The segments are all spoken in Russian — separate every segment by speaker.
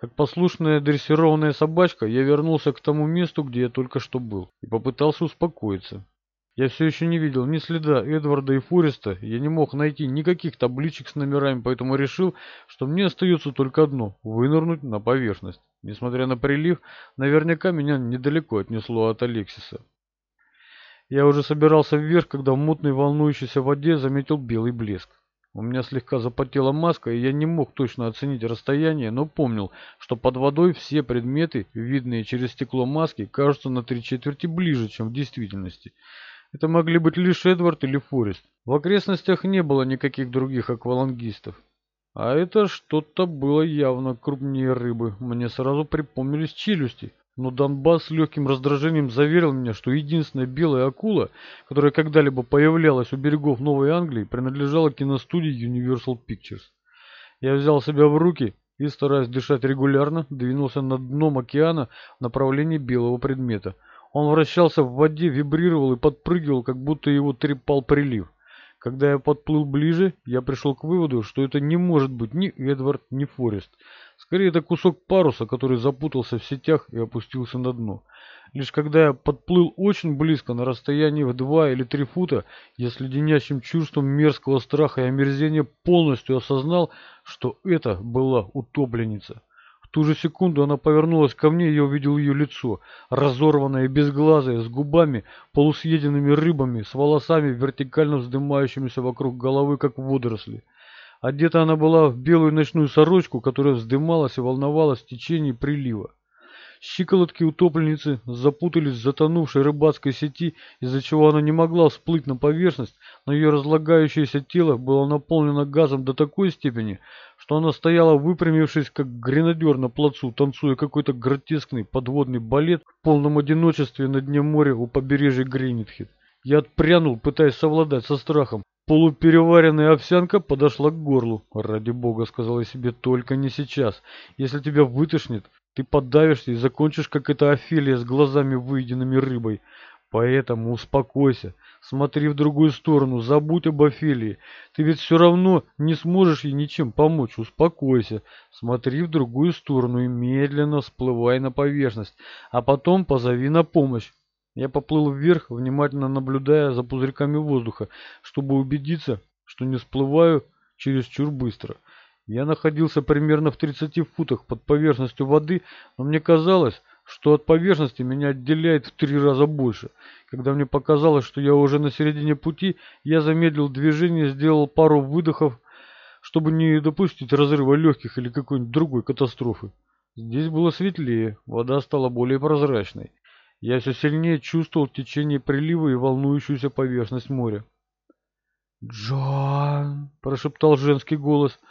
Speaker 1: Как послушная дрессированная собачка, я вернулся к тому месту, где я только что был, и попытался успокоиться. Я все еще не видел ни следа Эдварда и Фореста, я не мог найти никаких табличек с номерами, поэтому решил, что мне остается только одно – вынырнуть на поверхность. Несмотря на прилив, наверняка меня недалеко отнесло от Алексиса. Я уже собирался вверх, когда в мутной волнующейся воде заметил белый блеск. У меня слегка запотела маска, и я не мог точно оценить расстояние, но помнил, что под водой все предметы, видные через стекло маски, кажутся на три четверти ближе, чем в действительности – это могли быть лишь Эдвард или Форест. В окрестностях не было никаких других аквалангистов. А это что-то было явно крупнее рыбы. Мне сразу припомнились челюсти. Но Донбасс с легким раздражением заверил меня, что единственная белая акула, которая когда-либо появлялась у берегов Новой Англии, принадлежала киностудии Universal Pictures. Я взял себя в руки и, стараясь дышать регулярно, двинулся над дном океана в направлении белого предмета – он вращался в воде, вибрировал и подпрыгивал, как будто его трепал прилив. Когда я подплыл ближе, я пришел к выводу, что это не может быть ни Эдвард, ни Форест. Скорее, это кусок паруса, который запутался в сетях и опустился на дно. Лишь когда я подплыл очень близко, на расстоянии в два или три фута, я с леденящим чувством мерзкого страха и омерзения полностью осознал, что это была утопленница. Ту же секунду она повернулась ко мне, и я увидел ее лицо, разорванное и безглазое, с губами, полусъеденными рыбами, с волосами, вертикально вздымающимися вокруг головы, как водоросли. Одета она была в белую ночную сорочку, которая вздымалась и волновалась в течение прилива. Щиколотки утопленницы запутались в затонувшей рыбацкой сети, из-за чего она не могла всплыть на поверхность, но ее разлагающееся тело было наполнено газом до такой степени, что она стояла выпрямившись, как гренадер на плацу, танцуя какой-то гротескный подводный балет в полном одиночестве на дне моря у побережья Гринитхед. Я отпрянул, пытаясь совладать со страхом. Полупереваренная овсянка подошла к горлу. «Ради бога», — сказал я себе, — «только не сейчас. Если тебя вытошнит, ты подавишься и закончишь, как эта Офелия с глазами выеденными рыбой. Поэтому успокойся, смотри в другую сторону, забудь об Офелии. Ты ведь все равно не сможешь ей ничем помочь. Успокойся, смотри в другую сторону и медленно всплывай на поверхность, а потом позови на помощь. Я поплыл вверх, внимательно наблюдая за пузырьками воздуха, чтобы убедиться, что не всплываю чересчур быстро. Я находился примерно в 30 футах под поверхностью воды, но мне казалось, что от поверхности меня отделяет в три раза больше. Когда мне показалось, что я уже на середине пути, я замедлил движение, сделал пару выдохов, чтобы не допустить разрыва легких или какой-нибудь другой катастрофы. Здесь было светлее, вода стала более прозрачной. Я все сильнее чувствовал течение прилива и волнующуюся поверхность моря. «Джон!» – прошептал женский голос –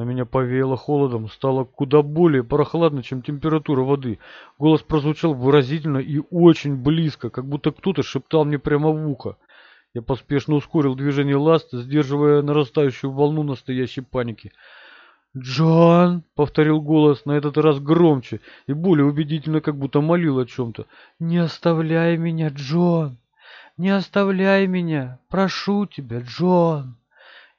Speaker 1: на меня повеяло холодом, стало куда более прохладно, чем температура воды. Голос прозвучал выразительно и очень близко, как будто кто-то шептал мне прямо в ухо. Я поспешно ускорил движение ласт, сдерживая нарастающую волну настоящей паники. «Джон!» — повторил голос, на этот раз громче и более убедительно, как будто молил о чем-то. «Не оставляй меня, Джон! Не оставляй меня! Прошу тебя, Джон!»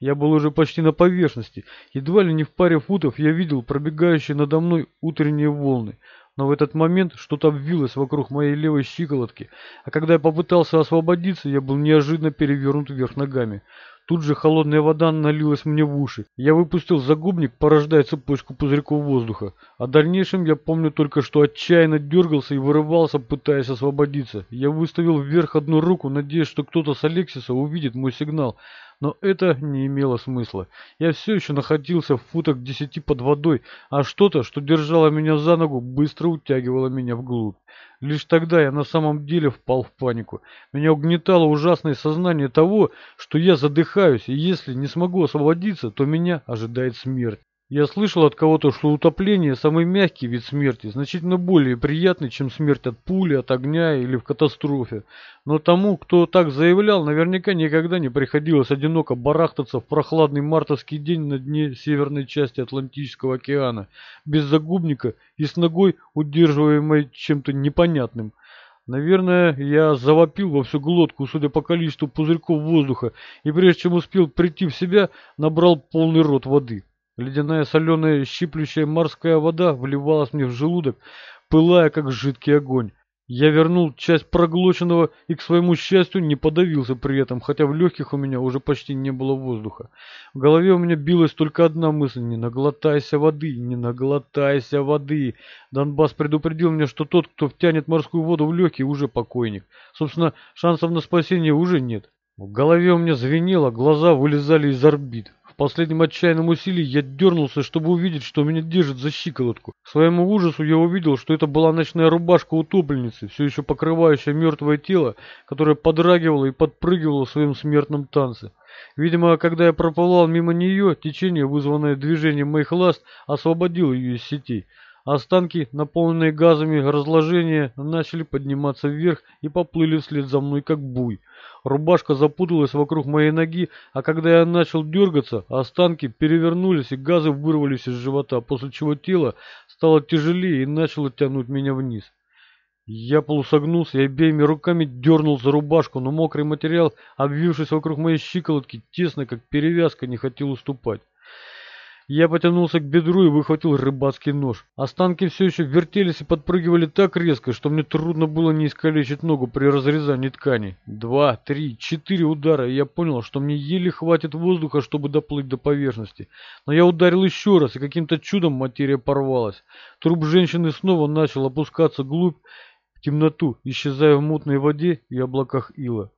Speaker 1: Я был уже почти на поверхности. Едва ли не в паре футов я видел пробегающие надо мной утренние волны. Но в этот момент что-то обвилось вокруг моей левой щиколотки, а когда я попытался освободиться, я был неожиданно перевернут вверх ногами. Тут же холодная вода налилась мне в уши. Я выпустил загубник, порождая цепочку пузырьков воздуха. О дальнейшем я помню только, что отчаянно дергался и вырывался, пытаясь освободиться. Я выставил вверх одну руку, надеясь, что кто-то с Алексиса увидит мой сигнал. Но это не имело смысла. Я все еще находился в футах десяти под водой, а что-то, что держало меня за ногу, быстро утягивало меня вглубь. Лишь тогда я на самом деле впал в панику. Меня угнетало ужасное сознание того, что я задыхаюсь, и если не смогу освободиться, то меня ожидает смерть. Я слышал от кого-то, что утопление – самый мягкий вид смерти, значительно более приятный, чем смерть от пули, от огня или в катастрофе. Но тому, кто так заявлял, наверняка никогда не приходилось одиноко барахтаться в прохладный мартовский день на дне северной части Атлантического океана, без загубника и с ногой, удерживаемой чем-то непонятным. Наверное, я завопил во всю глотку, судя по количеству пузырьков воздуха, и прежде чем успел прийти в себя, набрал полный рот воды. Ледяная соленая щиплющая морская вода вливалась мне в желудок, пылая как жидкий огонь. Я вернул часть проглоченного и, к своему счастью, не подавился при этом, хотя в легких у меня уже почти не было воздуха. В голове у меня билась только одна мысль – не наглотайся воды, не наглотайся воды. Донбасс предупредил меня, что тот, кто втянет морскую воду в легкие, уже покойник. Собственно, шансов на спасение уже нет. В голове у меня звенело, глаза вылезали из орбит. Последнем отчаянном усилии я дернулся, чтобы увидеть, что меня держит за щиколотку. К своему ужасу я увидел, что это была ночная рубашка утопленницы, все еще покрывающая мертвое тело, которое подрагивало и подпрыгивало в своем смертном танце. Видимо, когда я проплывал мимо нее, течение, вызванное движением моих ласт, освободило ее из сетей. Останки, наполненные газами разложения, начали подниматься вверх и поплыли вслед за мной, как буй. Рубашка запуталась вокруг моей ноги, а когда я начал дергаться, останки перевернулись и газы вырвались из живота, после чего тело стало тяжелее и начало тянуть меня вниз. Я полусогнулся и обеими руками дернул за рубашку, но мокрый материал, обвившись вокруг моей щиколотки, тесно, как перевязка, не хотел уступать. Я потянулся к бедру и выхватил рыбацкий нож. Останки все еще вертелись и подпрыгивали так резко, что мне трудно было не искалечить ногу при разрезании ткани. Два, три, четыре удара, и я понял, что мне еле хватит воздуха, чтобы доплыть до поверхности. Но я ударил еще раз, и каким-то чудом материя порвалась. Труп женщины снова начал опускаться глубь в темноту, исчезая в мутной воде и облаках ила.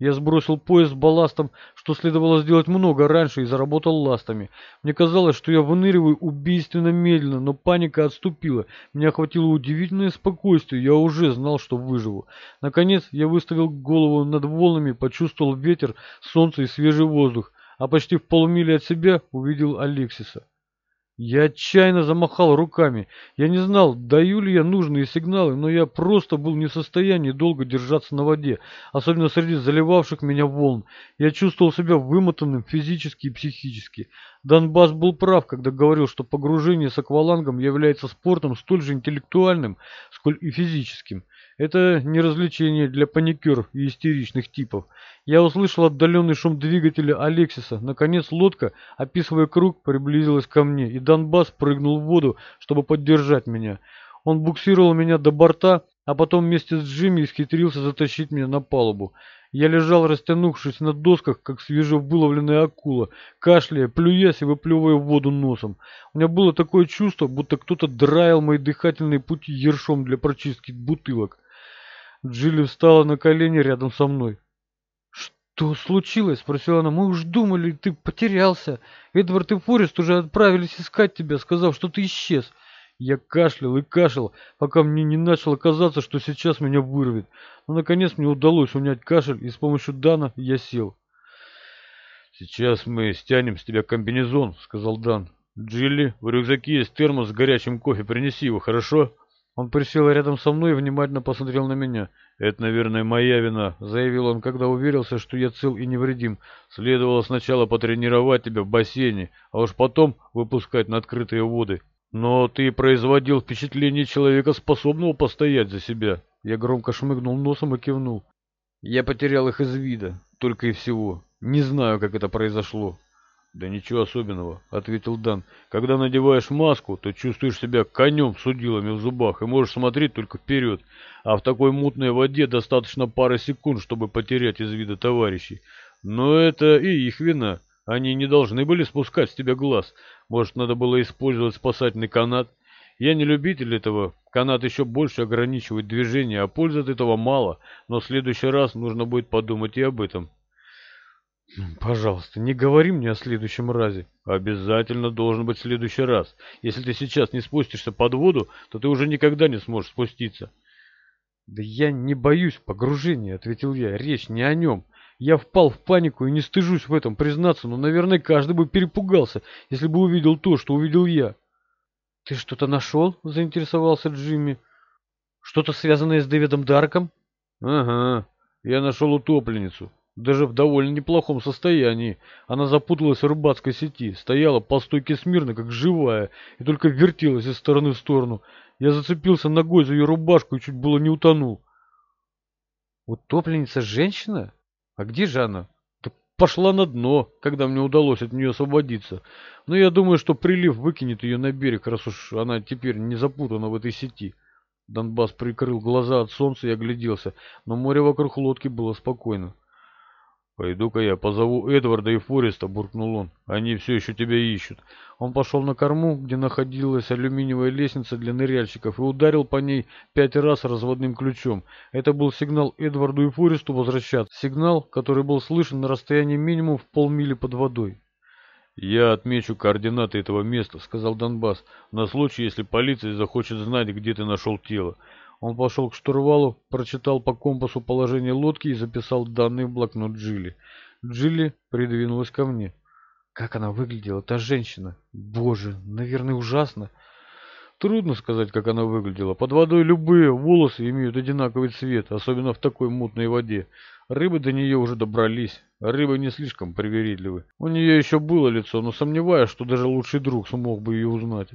Speaker 1: Я сбросил пояс с балластом, что следовало сделать много раньше, и заработал ластами. Мне казалось, что я выныриваю убийственно медленно, но паника отступила. Меня охватило удивительное спокойствие, я уже знал, что выживу. Наконец, я выставил голову над волнами, почувствовал ветер, солнце и свежий воздух, а почти в полумиле от себя увидел Алексиса. Я отчаянно замахал руками. Я не знал, даю ли я нужные сигналы, но я просто был не в состоянии долго держаться на воде, особенно среди заливавших меня волн. Я чувствовал себя вымотанным физически и психически. Донбасс был прав, когда говорил, что погружение с аквалангом является спортом столь же интеллектуальным, сколь и физическим. Это не развлечение для паникеров и истеричных типов. Я услышал отдаленный шум двигателя Алексиса. Наконец лодка, описывая круг, приблизилась ко мне, и Донбасс прыгнул в воду, чтобы поддержать меня. Он буксировал меня до борта, а потом вместе с Джимми исхитрился затащить меня на палубу. Я лежал, растянувшись на досках, как свежевыловленная акула, кашляя, плюясь и выплевывая воду носом. У меня было такое чувство, будто кто-то драил мои дыхательные пути ершом для прочистки бутылок. Джилли встала на колени рядом со мной. «Что случилось?» — спросила она. «Мы уж думали, ты потерялся. Эдвард и Форест уже отправились искать тебя, сказав, что ты исчез». Я кашлял и кашлял, пока мне не начало казаться, что сейчас меня вырвет. Но наконец мне удалось унять кашель, и с помощью Дана я сел. «Сейчас мы стянем с тебя комбинезон», — сказал Дан. «Джилли, в рюкзаке есть термос с горячим кофе, принеси его, хорошо?» Он присел рядом со мной и внимательно посмотрел на меня. «Это, наверное, моя вина», — заявил он, когда уверился, что я цел и невредим. «Следовало сначала потренировать тебя в бассейне, а уж потом выпускать на открытые воды. Но ты производил впечатление человека, способного постоять за себя». Я громко шмыгнул носом и кивнул. «Я потерял их из вида, только и всего. Не знаю, как это произошло». «Да ничего особенного», — ответил Дан. «Когда надеваешь маску, то чувствуешь себя конем с удилами в зубах и можешь смотреть только вперед, а в такой мутной воде достаточно пары секунд, чтобы потерять из вида товарищей. Но это и их вина. Они не должны были спускать с тебя глаз. Может, надо было использовать спасательный канат? Я не любитель этого. Канат еще больше ограничивает движение, а пользы от этого мало, но в следующий раз нужно будет подумать и об этом». Пожалуйста, не говори мне о следующем разе. Обязательно должен быть следующий раз. Если ты сейчас не спустишься под воду, то ты уже никогда не сможешь спуститься. Да я не боюсь погружения, ответил я. Речь не о нем. Я впал в панику и не стыжусь в этом признаться, но, наверное, каждый бы перепугался, если бы увидел то, что увидел я. Ты что-то нашел? Заинтересовался Джимми. Что-то связанное с Дэвидом Дарком? Ага, я нашел утопленницу даже в довольно неплохом состоянии. Она запуталась в рыбацкой сети, стояла по стойке смирно, как живая, и только вертелась из стороны в сторону. Я зацепился ногой за ее рубашку и чуть было не утонул. Утопленница женщина? А где же она? Да пошла на дно, когда мне удалось от нее освободиться. Но я думаю, что прилив выкинет ее на берег, раз уж она теперь не запутана в этой сети. Донбасс прикрыл глаза от солнца и огляделся, но море вокруг лодки было спокойно. «Пойду-ка я позову Эдварда и Фореста», — буркнул он. «Они все еще тебя ищут». Он пошел на корму, где находилась алюминиевая лестница для ныряльщиков, и ударил по ней пять раз разводным ключом. Это был сигнал Эдварду и Форесту возвращаться. Сигнал, который был слышен на расстоянии минимум в полмили под водой. «Я отмечу координаты этого места», — сказал Донбасс, — «на случай, если полиция захочет знать, где ты нашел тело. Он пошел к штурвалу, прочитал по компасу положение лодки и записал данные в блокнот Джилли. Джилли придвинулась ко мне. Как она выглядела, та женщина? Боже, наверное, ужасно. Трудно сказать, как она выглядела. Под водой любые волосы имеют одинаковый цвет, особенно в такой мутной воде. Рыбы до нее уже добрались, рыбы не слишком привередливы. У нее еще было лицо, но сомневаюсь, что даже лучший друг смог бы ее узнать.